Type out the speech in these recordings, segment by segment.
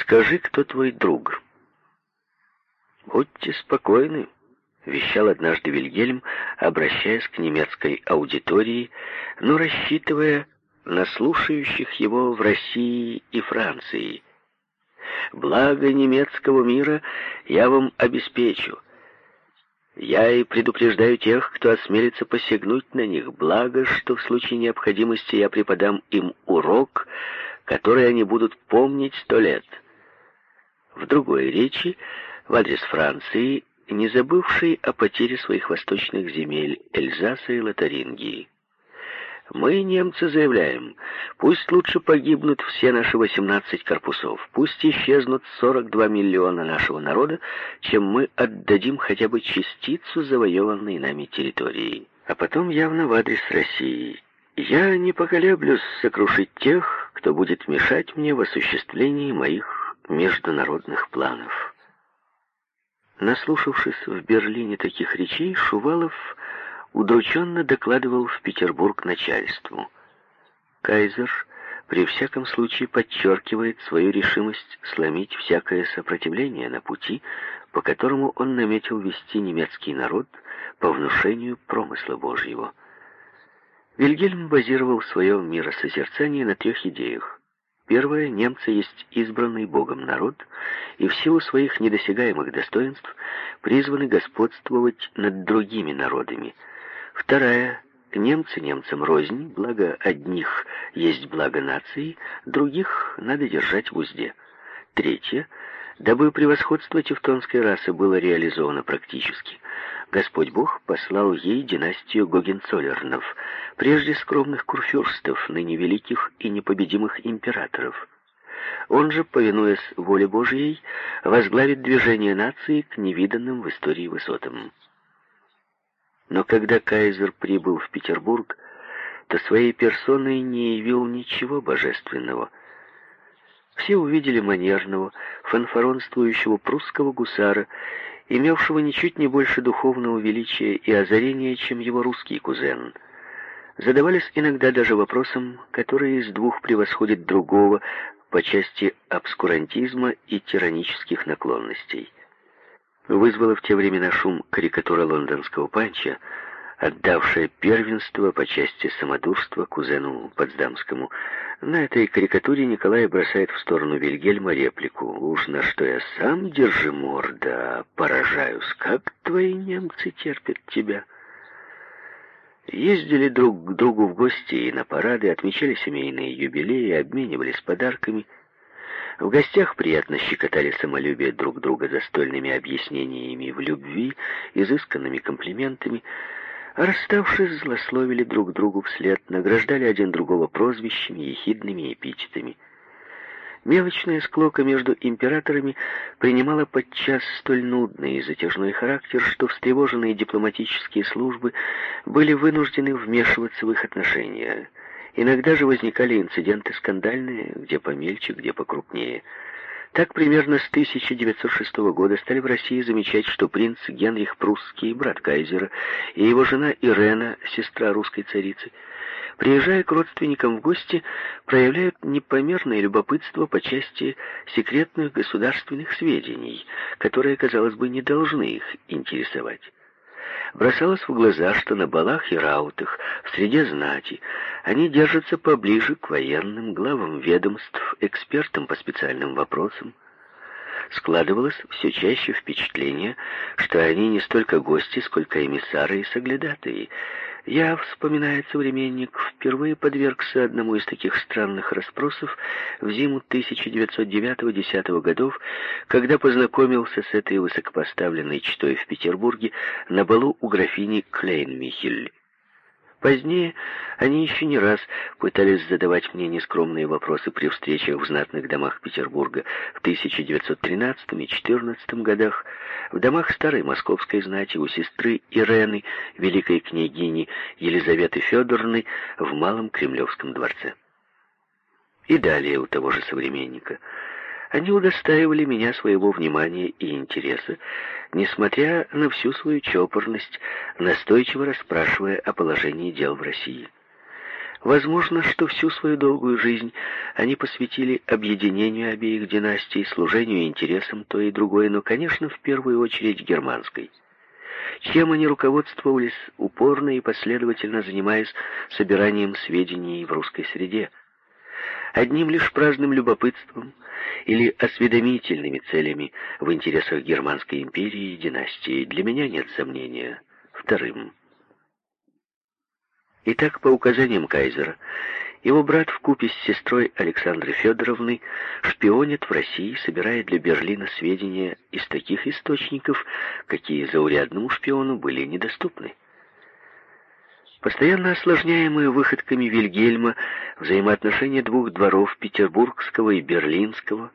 Скажи, кто твой друг?» «Будьте спокойны», — вещал однажды Вильгельм, обращаясь к немецкой аудитории, но рассчитывая на слушающих его в России и Франции. «Благо немецкого мира я вам обеспечу. Я и предупреждаю тех, кто осмелится посягнуть на них, благо, что в случае необходимости я преподам им урок, который они будут помнить сто лет». В другой речи в адрес Франции, не забывшей о потере своих восточных земель Эльзаса и Лотарингии. Мы, немцы, заявляем, пусть лучше погибнут все наши 18 корпусов, пусть исчезнут 42 миллиона нашего народа, чем мы отдадим хотя бы частицу завоеванной нами территории. А потом явно в адрес России. Я не поколеблюсь сокрушить тех, кто будет мешать мне в осуществлении моих международных планов. Наслушавшись в Берлине таких речей, Шувалов удрученно докладывал в Петербург начальству. Кайзер при всяком случае подчеркивает свою решимость сломить всякое сопротивление на пути, по которому он наметил вести немецкий народ по внушению промысла Божьего. Вильгельм базировал свое миросозерцание на трех идеях. Первое, немцы есть избранный Богом народ, и в силу своих недосягаемых достоинств призваны господствовать над другими народами. Вторая, немцы немцам рознь, благо одних есть благо нации, других надо держать в узде. Третье, дабы превосходство тевтонской расы было реализовано практически, Господь Бог послал ей династию Гогенцоллернов, прежде скромных курфюрстов, ныне великих и непобедимых императоров. Он же, повинуясь воле Божьей, возглавит движение нации к невиданным в истории высотам. Но когда кайзер прибыл в Петербург, то своей персоной не явил ничего божественного. Все увидели манерного, фанфаронствующего прусского гусара имевшего ничуть не больше духовного величия и озарения, чем его русский кузен. Задавались иногда даже вопросом, который из двух превосходит другого по части обскурантизма и тиранических наклонностей. Вызвала в те времена шум карикатура лондонского панча, отдавшая первенство по части самодурства кузену Потсдамскому, на этой карикатуре Николай бросает в сторону Вильгельма реплику. «Уж на что я сам, держи морда, поражаюсь, как твои немцы терпят тебя». Ездили друг к другу в гости и на парады, отмечали семейные юбилеи, обменивались подарками. В гостях приятно щекотали самолюбие друг друга застольными объяснениями в любви, изысканными комплиментами — Расставшись, злословили друг другу вслед, награждали один другого прозвищами, ехидными эпитетами. Мелочная склока между императорами принимала подчас столь нудный и затяжной характер, что встревоженные дипломатические службы были вынуждены вмешиваться в их отношения. Иногда же возникали инциденты скандальные, где помельче, где покрупнее – так примерно с 1906 года стали в России замечать, что принц Генрих Прусский, брат кайзера, и его жена Ирена, сестра русской царицы, приезжая к родственникам в гости, проявляют непомерное любопытство по части секретных государственных сведений, которые, казалось бы, не должны их интересовать бросалось в глаза, что на балах и раутах, в среде знати, они держатся поближе к военным главам ведомств, экспертам по специальным вопросам. Складывалось все чаще впечатление, что они не столько гости, сколько эмиссары и соглядатые, я, вспоминает современник, впервые подвергся одному из таких странных расспросов в зиму 1909-10 годов, когда познакомился с этой высокопоставленной чтой в Петербурге на балу у графини Клейн-Михель. Позднее они еще не раз пытались задавать мне нескромные вопросы при встречах в знатных домах Петербурга в 1913 и 1914 годах, в домах старой московской знати у сестры Ирены, великой княгини Елизаветы Федоровны в Малом Кремлевском дворце. И далее у того же современника – они удостаивали меня своего внимания и интереса, несмотря на всю свою чопорность, настойчиво расспрашивая о положении дел в России. Возможно, что всю свою долгую жизнь они посвятили объединению обеих династий, служению интересам той и другой, но, конечно, в первую очередь германской. Чем они руководствовались, упорно и последовательно занимаясь собиранием сведений в русской среде. Одним лишь праздным любопытством или осведомительными целями в интересах Германской империи и династии для меня нет сомнения. Вторым – Итак, по указаниям кайзера, его брат вкупе с сестрой Александры Федоровны шпионит в России, собирая для Берлина сведения из таких источников, какие заурядному шпиону были недоступны. Постоянно осложняемые выходками Вильгельма взаимоотношения двух дворов, петербургского и берлинского,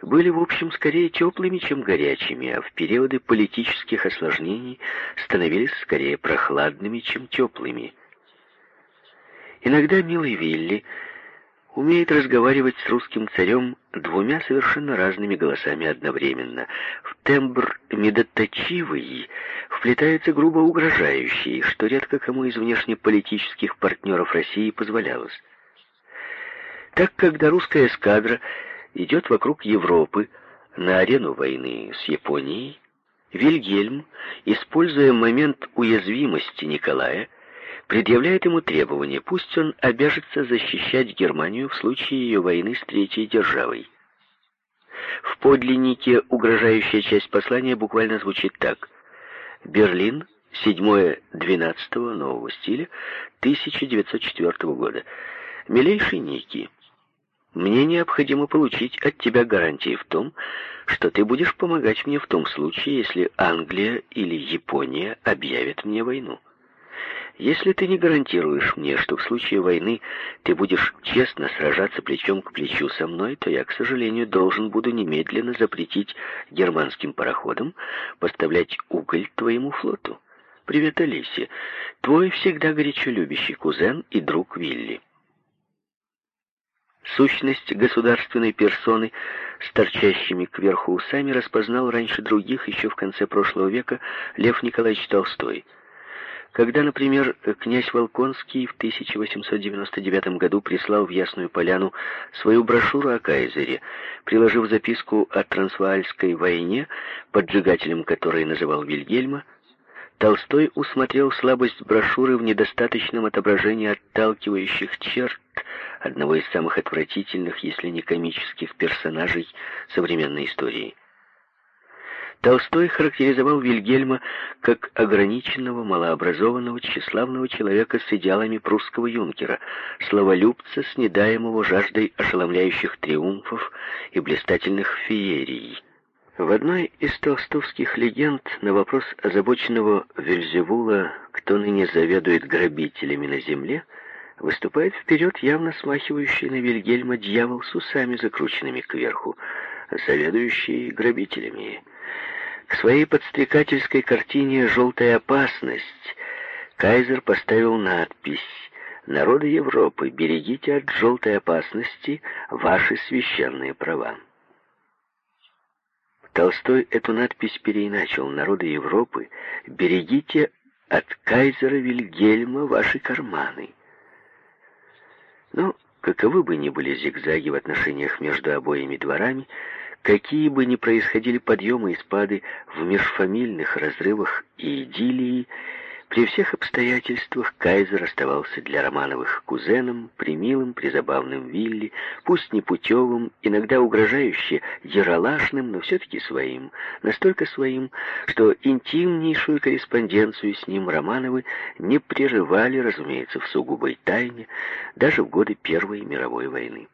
были, в общем, скорее теплыми, чем горячими, а в периоды политических осложнений становились скорее прохладными, чем теплыми. Иногда милый Вилли умеет разговаривать с русским царем двумя совершенно разными голосами одновременно. В тембр медоточивый вплетается грубо угрожающий, что редко кому из внешнеполитических партнеров России позволялось. Так, когда русская эскадра идет вокруг Европы на арену войны с Японией, Вильгельм, используя момент уязвимости Николая, предъявляет ему требование, пусть он обяжется защищать Германию в случае ее войны с третьей державой. В подлиннике угрожающая часть послания буквально звучит так. Берлин, 7-12 нового стиля, 1904 года. Милейший Ники, мне необходимо получить от тебя гарантии в том, что ты будешь помогать мне в том случае, если Англия или Япония объявят мне войну. Если ты не гарантируешь мне, что в случае войны ты будешь честно сражаться плечом к плечу со мной, то я, к сожалению, должен буду немедленно запретить германским пароходам поставлять уголь твоему флоту. Привет, Алисе. Твой всегда горячо любящий кузен и друг Вилли. Сущность государственной персоны с торчащими кверху усами распознал раньше других еще в конце прошлого века Лев Николаевич Толстой – когда, например, князь Волконский в 1899 году прислал в Ясную Поляну свою брошюру о Кайзере, приложив записку о Трансваальской войне, поджигателем которой называл Вильгельма, Толстой усмотрел слабость брошюры в недостаточном отображении отталкивающих черт одного из самых отвратительных, если не комических персонажей современной истории. Толстой характеризовал Вильгельма как ограниченного, малообразованного, тщеславного человека с идеалами прусского юнкера, словолюбца, снедаемого жаждой ошеломляющих триумфов и блистательных феерий. В одной из толстовских легенд на вопрос озабоченного Вельзевула, кто ныне заведует грабителями на земле, выступает вперед явно смахивающий на Вильгельма дьявол с усами, закрученными кверху, заведующий грабителями. К своей подстрекательской картине «Желтая опасность» Кайзер поставил надпись «Народы Европы, берегите от желтой опасности ваши священные права». Толстой эту надпись переиначил «Народы Европы, берегите от кайзера Вильгельма ваши карманы». Но, каковы бы ни были зигзаги в отношениях между обоими дворами, Какие бы ни происходили подъемы и спады в межфамильных разрывах и идиллии, при всех обстоятельствах Кайзер оставался для Романовых кузеном, примилым, призабавным Вилли, пусть не путевым, иногда угрожающе яролашным, но все-таки своим, настолько своим, что интимнейшую корреспонденцию с ним Романовы не прерывали, разумеется, в сугубой тайне, даже в годы Первой мировой войны.